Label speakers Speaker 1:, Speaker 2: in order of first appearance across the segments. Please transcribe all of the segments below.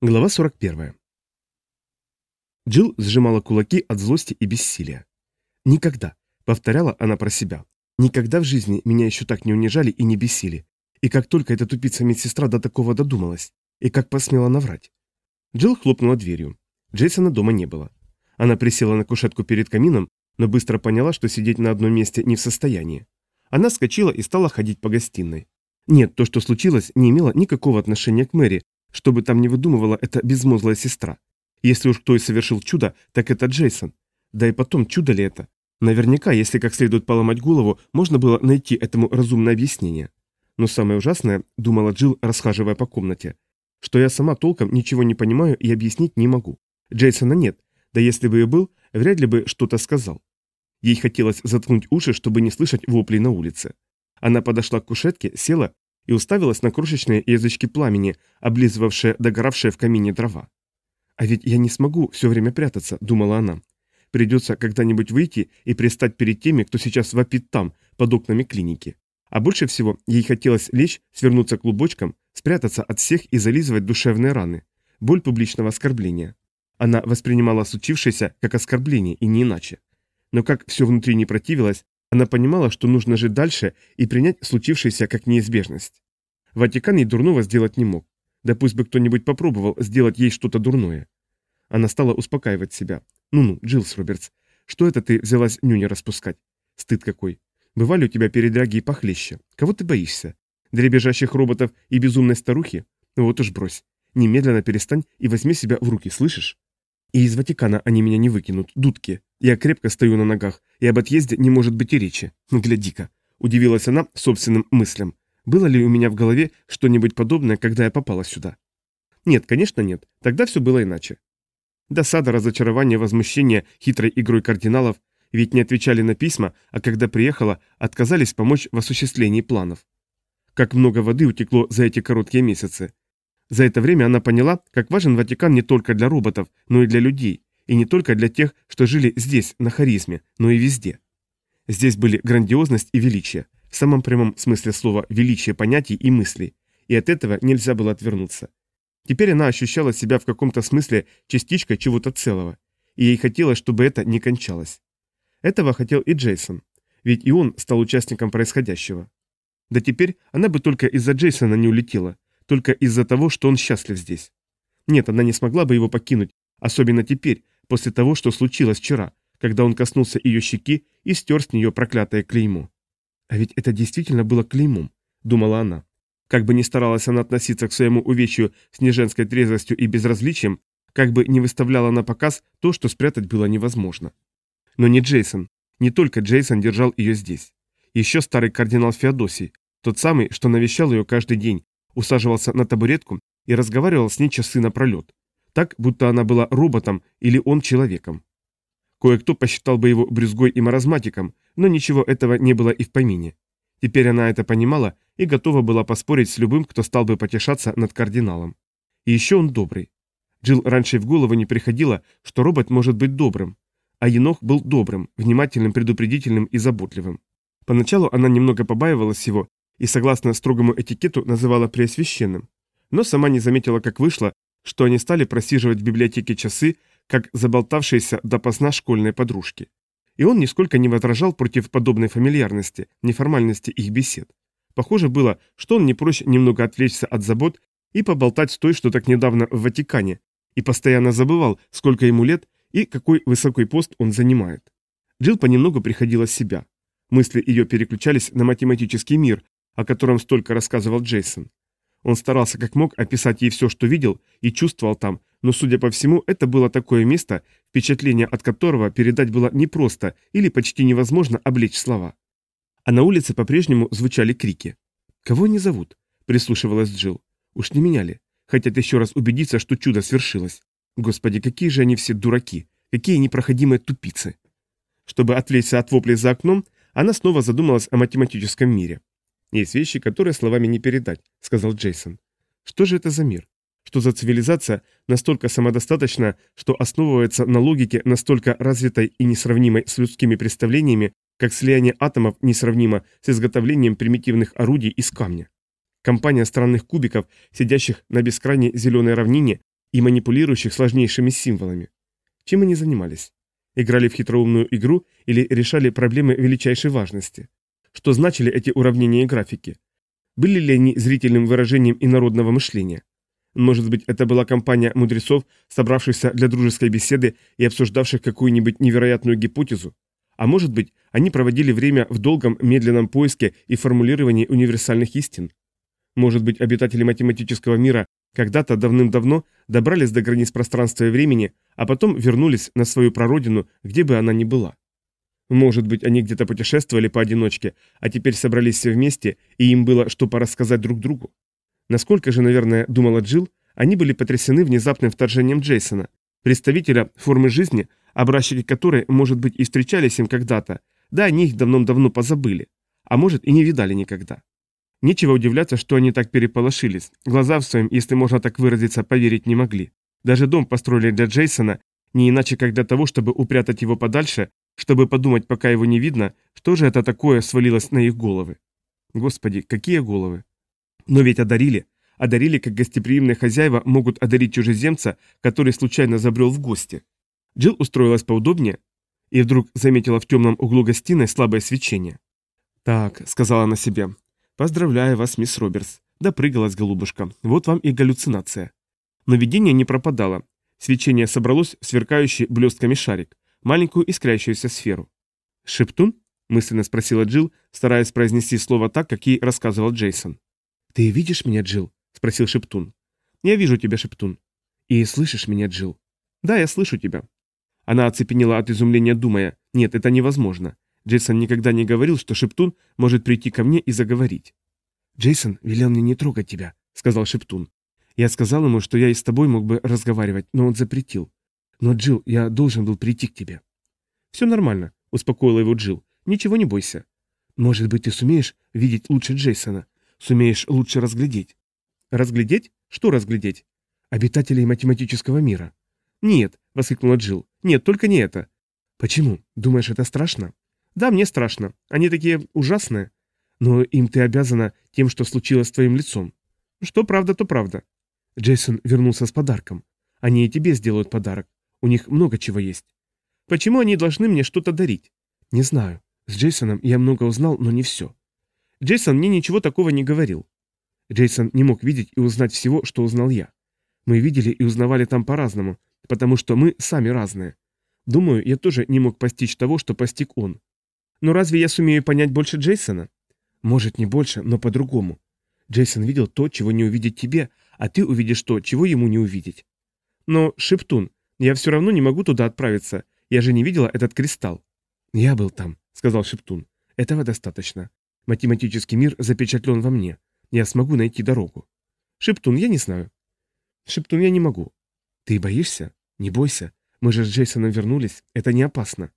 Speaker 1: Глава 41. Джилл сжимала кулаки от злости и бессилия. «Никогда», — повторяла она про себя, — «никогда в жизни меня еще так не унижали и не бесили. И как только эта тупица-медсестра до такого додумалась, и как посмела наврать». Джилл хлопнула дверью. Джейсона дома не было. Она присела на кушетку перед камином, но быстро поняла, что сидеть на одном месте не в состоянии. Она вскочила и стала ходить по гостиной. Нет, то, что случилось, не имело никакого отношения к Мэри, что бы там ни выдумывала эта безмозглая сестра. Если уж кто и совершил чудо, так это Джейсон. Да и потом, чудо ли это? Наверняка, если как следует поломать голову, можно было найти этому разумное объяснение. Но самое ужасное, думала Джилл, расхаживая по комнате, что я сама толком ничего не понимаю и объяснить не могу. Джейсона нет, да если бы и был, вряд ли бы что-то сказал. Ей хотелось заткнуть уши, чтобы не слышать воплей на улице. Она подошла к кушетке, села и уставилась на крошечные язычки пламени, облизывавшие догоравшие в камине дрова. «А ведь я не смогу все время прятаться», — думала она. «Придется когда-нибудь выйти и пристать перед теми, кто сейчас вопит там, под окнами клиники. А больше всего ей хотелось лечь, свернуться клубочком, спрятаться от всех и зализывать душевные раны. Боль публичного оскорбления. Она воспринимала случившееся как оскорбление и не иначе. Но как все внутри не противилось, она понимала, что нужно жить дальше и принять случившееся как неизбежность. Ватикан ей дурного сделать не мог. Да пусть бы кто-нибудь попробовал сделать ей что-то дурное. Она стала успокаивать себя. «Ну-ну, Джилс Робертс, что это ты взялась нюни распускать? Стыд какой. Бывали у тебя передряги и похлеще. Кого ты боишься? Дребежащих роботов и безумной старухи? Ну вот уж брось. Немедленно перестань и возьми себя в руки, слышишь? И из Ватикана они меня не выкинут, дудки. Я крепко стою на ногах, и об отъезде не может быть и речи. Гляди-ка. Удивилась она собственным мыслям. Было ли у меня в голове что-нибудь подобное, когда я попала сюда? Нет, конечно нет. Тогда все было иначе. Досада, разочарование, возмущение хитрой игрой кардиналов, ведь не отвечали на письма, а когда приехала, отказались помочь в осуществлении планов. Как много воды утекло за эти короткие месяцы. За это время она поняла, как важен Ватикан не только для роботов, но и для людей, и не только для тех, что жили здесь, на харизме, но и везде. Здесь были грандиозность и величие, в самом прямом смысле слова величие понятий и мыслей, и от этого нельзя было отвернуться. Теперь она ощущала себя в каком-то смысле частичкой чего-то целого, и ей хотелось, чтобы это не кончалось. Этого хотел и Джейсон, ведь и он стал участником происходящего. Да теперь она бы только из-за Джейсона не улетела, только из-за того, что он счастлив здесь. Нет, она не смогла бы его покинуть, особенно теперь, после того, что случилось вчера, когда он коснулся ее щеки и стер с нее проклятое клеймо. А ведь это действительно было клеймом, думала она. Как бы ни старалась она относиться к своему увечью с неженской трезвостью и безразличием, как бы не выставляла на показ то, что спрятать было невозможно. Но не Джейсон, не только Джейсон держал ее здесь. Еще старый кардинал Феодосий, тот самый, что навещал ее каждый день, усаживался на табуретку и разговаривал с ней часы напролет, так, будто она была роботом или он человеком. Кое-кто посчитал бы его брюзгой и маразматиком, но ничего этого не было и в помине. Теперь она это понимала и готова была поспорить с любым, кто стал бы потешаться над кардиналом. И еще он добрый. Джилл раньше в голову не приходило, что робот может быть добрым, а Енох был добрым, внимательным, предупредительным и заботливым. Поначалу она немного побаивалась его и, согласно строгому этикету, называла преосвященным. Но сама не заметила, как вышло, что они стали просиживать в библиотеке часы, как заболтавшиеся допоздна школьные подружки. И он нисколько не возражал против подобной фамильярности, неформальности их бесед. Похоже было, что он не прочь немного отвлечься от забот и поболтать с той, что так недавно в Ватикане, и постоянно забывал, сколько ему лет и какой высокий пост он занимает. Джилл понемногу приходила в себя. Мысли ее переключались на математический мир, о котором столько рассказывал Джейсон. Он старался как мог описать ей все, что видел и чувствовал там, но, судя по всему, это было такое место, впечатление от которого передать было непросто или почти невозможно облечь слова. А на улице по-прежнему звучали крики. «Кого они зовут?» – прислушивалась Джилл. «Уж не меняли. Хотят еще раз убедиться, что чудо свершилось. Господи, какие же они все дураки! Какие непроходимые тупицы!» Чтобы отвлечься от воплей за окном, она снова задумалась о математическом мире. «Есть вещи, которые словами не передать», — сказал Джейсон. «Что же это за мир? Что за цивилизация настолько самодостаточна, что основывается на логике настолько развитой и несравнимой с людскими представлениями, как слияние атомов несравнимо с изготовлением примитивных орудий из камня? Компания странных кубиков, сидящих на бескрайней зеленой равнине, и манипулирующих сложнейшими символами. Чем они занимались? Играли в хитроумную игру или решали проблемы величайшей важности? Что значили эти уравнения и графики? Были ли они зрительным выражением инородного мышления? Может быть, это была компания мудрецов, собравшихся для дружеской беседы и обсуждавших какую-нибудь невероятную гипотезу? А может быть, они проводили время в долгом медленном поиске и формулировании универсальных истин? Может быть, обитатели математического мира когда-то давным-давно добрались до границ пространства и времени, а потом вернулись на свою прародину, где бы она ни была. Может быть, они где-то путешествовали поодиночке, а теперь собрались все вместе, и им было что порассказать друг другу. Насколько же, наверное, думала Джилл, они были потрясены внезапным вторжением Джейсона, представителя формы жизни, образчики которой, может быть, и встречались им когда-то, да они их давно-давно позабыли, а может и не видали никогда. Нечего удивляться, что они так переполошились. Глаза в своем, если можно так выразиться, поверить не могли. Даже дом построили для Джейсона, не иначе как для того, чтобы упрятать его подальше, чтобы подумать, пока его не видно, что же это такое свалилось на их головы. Господи, какие головы! Но ведь одарили. Одарили, как гостеприимные хозяева могут одарить чужеземца, который случайно забрел в гости. Джилл устроилась поудобнее и вдруг заметила в темном углу гостиной слабое свечение. «Так», — сказала она себе, «Поздравляю вас, мисс Робертс. Допрыгалась голубушка. Вот вам и галлюцинация». Но видение не пропадало. Свечение собралось в сверкающий блестками шарик, маленькую искрящуюся сферу. «Шептун?» – мысленно спросила Джилл, стараясь произнести слово так, как ей рассказывал Джейсон. «Ты видишь меня, Джилл?» – спросил Шептун. «Я вижу тебя, Шептун». «И слышишь меня, Джилл?» «Да, я слышу тебя». Она оцепенела от изумления, думая, «Нет, это невозможно. Джейсон никогда не говорил, что Шептун может прийти ко мне и заговорить. «Джейсон велел мне не трогать тебя», — сказал Шептун. «Я сказал ему, что я и с тобой мог бы разговаривать, но он запретил. Но, Джилл, я должен был прийти к тебе». «Все нормально», — успокоила его Джилл. «Ничего не бойся». «Может быть, ты сумеешь видеть лучше Джейсона? Сумеешь лучше разглядеть?» «Разглядеть? Что разглядеть?» «Обитателей математического мира». «Нет», — воскликнула Джилл. «Нет, только не это». «Почему? Думаешь, это страшно?» Да, мне страшно. Они такие ужасные. Но им ты обязана тем, что случилось с твоим лицом. Что правда, то правда. Джейсон вернулся с подарком. Они и тебе сделают подарок. У них много чего есть. Почему они должны мне что-то дарить? Не знаю. С Джейсоном я много узнал, но не все. Джейсон мне ничего такого не говорил. Джейсон не мог видеть и узнать всего, что узнал я. Мы видели и узнавали там по-разному, потому что мы сами разные. Думаю, я тоже не мог постичь того, что постиг он. Но разве я сумею понять больше Джейсона? Может, не больше, но по-другому. Джейсон видел то, чего не увидеть тебе, а ты увидишь то, чего ему не увидеть. Но, Шептун, я все равно не могу туда отправиться. Я же не видела этот кристалл. Я был там, сказал Шептун. Этого достаточно. Математический мир запечатлен во мне. Я смогу найти дорогу. Шептун, я не знаю. Шептун, я не могу. Ты боишься? Не бойся. Мы же с Джейсоном вернулись. Это не опасно.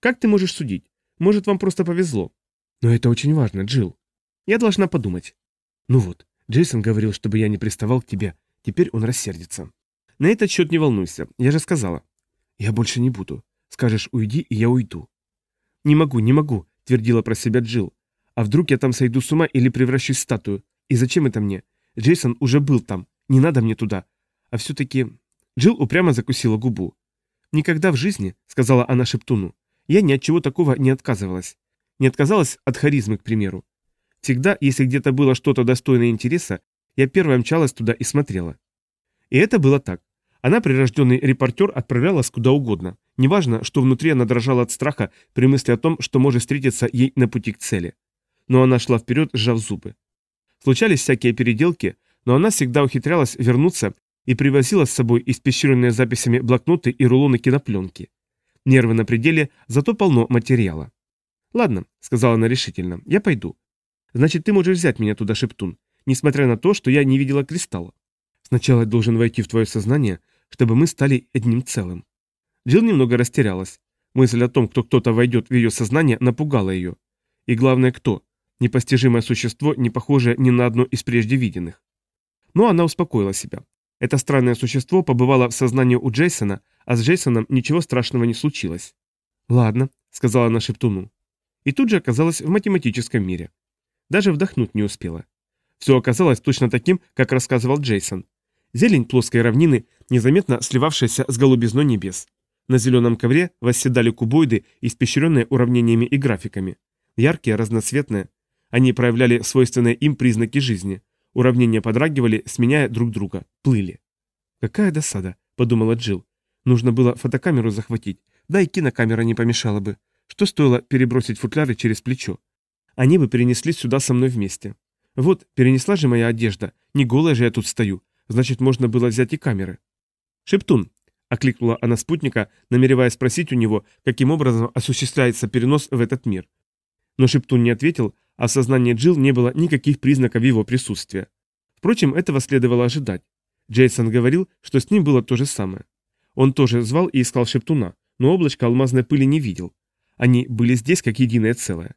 Speaker 1: Как ты можешь судить? Может, вам просто повезло. Но это очень важно, Джилл. Я должна подумать. Ну вот, Джейсон говорил, чтобы я не приставал к тебе. Теперь он рассердится. На этот счет не волнуйся, я же сказала. Я больше не буду. Скажешь, уйди, и я уйду. Не могу, не могу, твердила про себя Джилл. А вдруг я там сойду с ума или превращусь в статую? И зачем это мне? Джейсон уже был там. Не надо мне туда. А все-таки... Джилл упрямо закусила губу. «Никогда в жизни», — сказала она Шептуну, я ни от чего такого не отказывалась. Не отказалась от харизмы, к примеру. Всегда, если где-то было что-то достойное интереса, я первая мчалась туда и смотрела. И это было так. Она, прирожденный репортер, отправлялась куда угодно. Неважно, что внутри она дрожала от страха при мысли о том, что может встретиться ей на пути к цели. Но она шла вперед, сжав зубы. Случались всякие переделки, но она всегда ухитрялась вернуться и привозила с собой испещренные записями блокноты и рулоны кинопленки. Нервы на пределе, зато полно материала. «Ладно», — сказала она решительно, — «я пойду. Значит, ты можешь взять меня туда, Шептун, несмотря на то, что я не видела кристалла. Сначала я должен войти в твое сознание, чтобы мы стали одним целым». Джилл немного растерялась. Мысль о том, кто кто-то войдет в ее сознание, напугала ее. И главное, кто? Непостижимое существо, не похожее ни на одно из прежде виденных. Но она успокоила себя. Это странное существо побывало в сознании у Джейсона, а с Джейсоном ничего страшного не случилось. «Ладно», — сказала она Шептуну. И тут же оказалась в математическом мире. Даже вдохнуть не успела. Все оказалось точно таким, как рассказывал Джейсон. Зелень плоской равнины, незаметно сливавшаяся с голубизной небес. На зеленом ковре восседали кубоиды, испещренные уравнениями и графиками. Яркие, разноцветные. Они проявляли свойственные им признаки жизни. Уравнения подрагивали, сменяя друг друга. Плыли. «Какая досада», — подумала Джилл. «Нужно было фотокамеру захватить. Да и кинокамера не помешала бы. Что стоило перебросить футляры через плечо? Они бы перенеслись сюда со мной вместе. Вот, перенесла же моя одежда. Не голая же я тут стою. Значит, можно было взять и камеры». «Шептун», — окликнула она спутника, намереваясь спросить у него, каким образом осуществляется перенос в этот мир. Но Шептун не ответил, а в сознании Джилл не было никаких признаков его присутствия. Впрочем, этого следовало ожидать. Джейсон говорил, что с ним было то же самое. Он тоже звал и искал Шептуна, но облачко алмазной пыли не видел. Они были здесь как единое целое.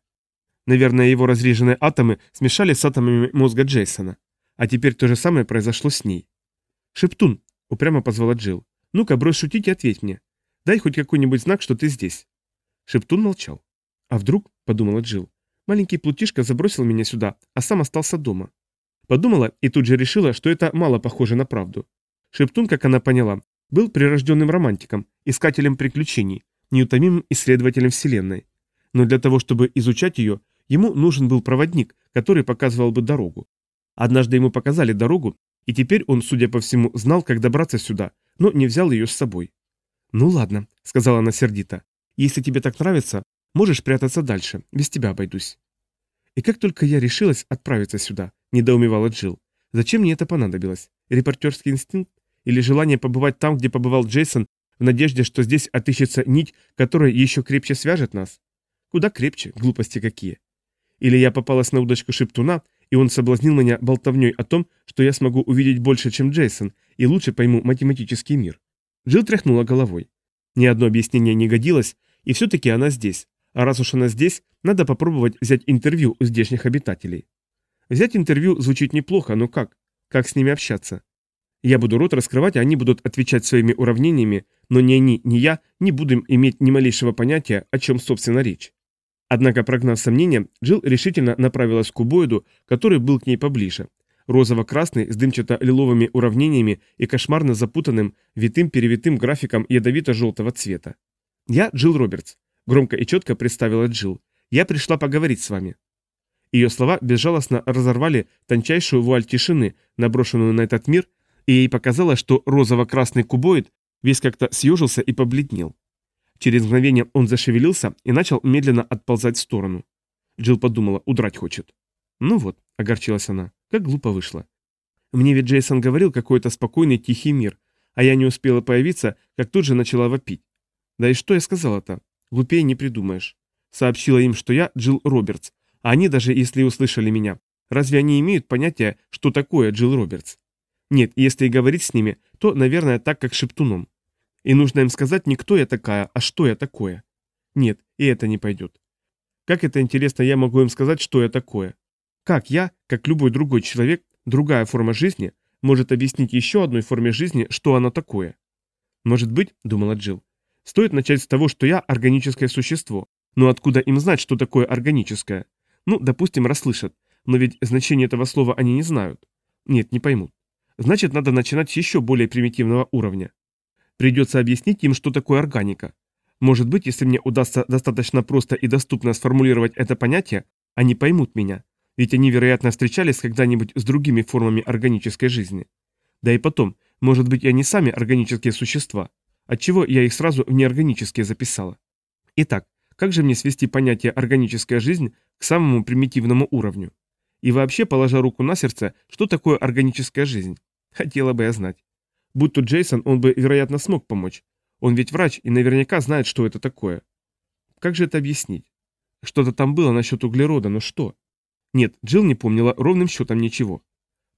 Speaker 1: Наверное, его разреженные атомы смешались с атомами мозга Джейсона. А теперь то же самое произошло с ней. «Шептун», — упрямо позвала Джилл, — «ну-ка, брось шутить и ответь мне. Дай хоть какой-нибудь знак, что ты здесь». Шептун молчал. «А вдруг?» — подумала Джилл. «Маленький плутишка забросил меня сюда, а сам остался дома». Подумала и тут же решила, что это мало похоже на правду. Шептун, как она поняла, был прирожденным романтиком, искателем приключений, неутомимым исследователем Вселенной. Но для того, чтобы изучать ее, ему нужен был проводник, который показывал бы дорогу. Однажды ему показали дорогу, и теперь он, судя по всему, знал, как добраться сюда, но не взял ее с собой. «Ну ладно», — сказала она сердито, — «если тебе так нравится, можешь прятаться дальше, без тебя обойдусь». И как только я решилась отправиться сюда, недоумевала Джилл, зачем мне это понадобилось? Репортерский инстинкт? Или желание побывать там, где побывал Джейсон, в надежде, что здесь отыщется нить, которая еще крепче свяжет нас? Куда крепче, глупости какие. Или я попалась на удочку Шептуна, и он соблазнил меня болтовней о том, что я смогу увидеть больше, чем Джейсон, и лучше пойму математический мир. Джилл тряхнула головой. Ни одно объяснение не годилось, и все-таки она здесь. А раз уж она здесь, надо попробовать взять интервью у здешних обитателей. Взять интервью звучит неплохо, но как? Как с ними общаться? Я буду рот раскрывать, а они будут отвечать своими уравнениями, но ни они, ни я не будем иметь ни малейшего понятия, о чем, собственно, речь. Однако, прогнав сомнения, Джилл решительно направилась к кубоиду, который был к ней поближе. Розово-красный, с дымчато-лиловыми уравнениями и кошмарно запутанным, витым-перевитым графиком ядовито-желтого цвета. «Я Джилл Робертс», — громко и четко представила Джилл. «Я пришла поговорить с вами». Ее слова безжалостно разорвали тончайшую вуаль тишины, наброшенную на этот мир, и ей показалось, что розово-красный кубоид весь как-то съежился и побледнел. Через мгновение он зашевелился и начал медленно отползать в сторону. Джилл подумала, удрать хочет. Ну вот, огорчилась она, как глупо вышло. Мне ведь Джейсон говорил какой-то спокойный тихий мир, а я не успела появиться, как тут же начала вопить. Да и что я сказала-то? Глупее не придумаешь. Сообщила им, что я Джилл Робертс, а они даже если услышали меня, разве они имеют понятие, что такое Джилл Робертс? Нет, если и говорить с ними, то, наверное, так, как шептуном. И нужно им сказать не кто я такая, а что я такое. Нет, и это не пойдет. Как это интересно, я могу им сказать, что я такое? Как я, как любой другой человек, другая форма жизни, может объяснить еще одной форме жизни, что она такое? Может быть, думала Джилл, стоит начать с того, что я органическое существо. Но откуда им знать, что такое органическое? Ну, допустим, расслышат, но ведь значение этого слова они не знают. Нет, не поймут. Значит, надо начинать с еще более примитивного уровня. Придется объяснить им, что такое органика. Может быть, если мне удастся достаточно просто и доступно сформулировать это понятие, они поймут меня. Ведь они, вероятно, встречались когда-нибудь с другими формами органической жизни. Да и потом, может быть, они сами органические существа. Отчего я их сразу в неорганические записала. Итак, как же мне свести понятие «органическая жизнь» к самому примитивному уровню? И вообще, положа руку на сердце, что такое органическая жизнь? Хотела бы я знать. Будь тут Джейсон, он бы, вероятно, смог помочь. Он ведь врач и наверняка знает, что это такое. Как же это объяснить? Что-то там было насчет углерода, но что? Нет, Джилл не помнила ровным счетом ничего.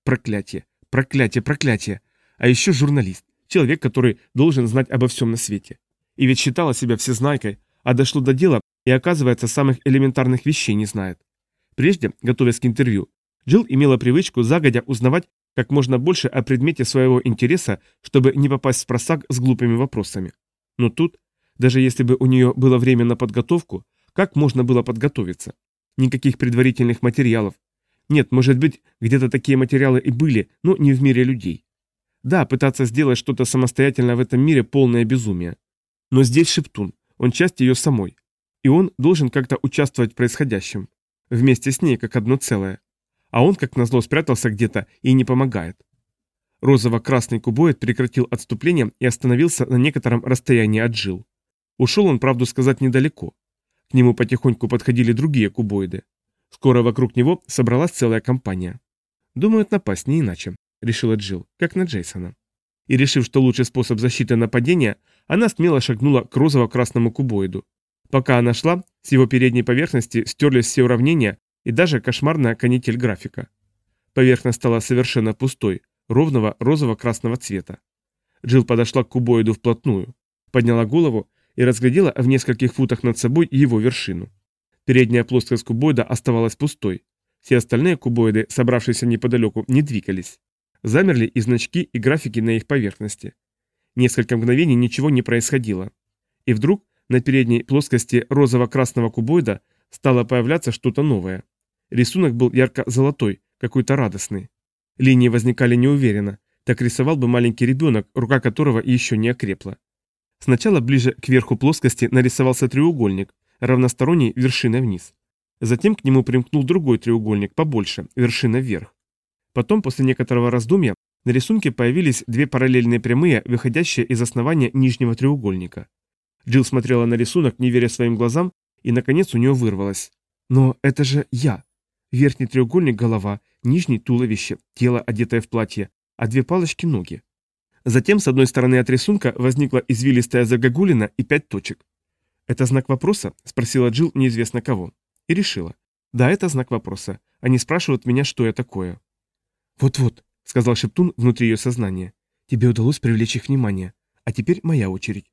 Speaker 1: Проклятие, проклятие, проклятие. А еще журналист. Человек, который должен знать обо всем на свете. И ведь считала себя всезнайкой, а дошло до дела и, оказывается, самых элементарных вещей не знает. Прежде, готовясь к интервью, Джилл имела привычку загодя узнавать как можно больше о предмете своего интереса, чтобы не попасть в просак с глупыми вопросами. Но тут, даже если бы у нее было время на подготовку, как можно было подготовиться? Никаких предварительных материалов. Нет, может быть, где-то такие материалы и были, но не в мире людей. Да, пытаться сделать что-то самостоятельно в этом мире – полное безумие. Но здесь Шептун, он часть ее самой. И он должен как-то участвовать в происходящем. Вместе с ней, как одно целое. А он, как назло, спрятался где-то и не помогает. Розово-красный кубоид прекратил отступление и остановился на некотором расстоянии от жил. Ушел он, правду сказать, недалеко. К нему потихоньку подходили другие кубоиды. Скоро вокруг него собралась целая компания. «Думают напасть, не иначе», — решила Джилл, как на Джейсона. И решив, что лучший способ защиты нападения, она смело шагнула к розово-красному кубоиду. Пока она шла, с его передней поверхности стерлись все уравнения и даже кошмарная канитель графика. Поверхность стала совершенно пустой, ровного розово-красного цвета. Джилл подошла к кубоиду вплотную, подняла голову и разглядела в нескольких футах над собой его вершину. Передняя плоскость кубоида оставалась пустой. Все остальные кубоиды, собравшиеся неподалеку, не двигались. Замерли и значки, и графики на их поверхности. Несколько мгновений ничего не происходило. И вдруг на передней плоскости розово-красного кубоида стало появляться что-то новое. Рисунок был ярко-золотой, какой-то радостный. Линии возникали неуверенно, так рисовал бы маленький ребенок, рука которого еще не окрепла. Сначала ближе к верху плоскости нарисовался треугольник, равносторонний вершиной вниз. Затем к нему примкнул другой треугольник, побольше, вершина вверх. Потом, после некоторого раздумья, на рисунке появились две параллельные прямые, выходящие из основания нижнего треугольника. Джилл смотрела на рисунок, не веря своим глазам, и, наконец, у нее вырвалось. «Но это же я!» Верхний треугольник – голова, нижний – туловище, тело, одетое в платье, а две палочки – ноги. Затем с одной стороны от рисунка возникла извилистая загогулина и пять точек. «Это знак вопроса?» – спросила Джилл неизвестно кого. И решила. «Да, это знак вопроса. Они спрашивают меня, что я такое». «Вот-вот», – сказал Шептун внутри ее сознания. «Тебе удалось привлечь их внимание. А теперь моя очередь».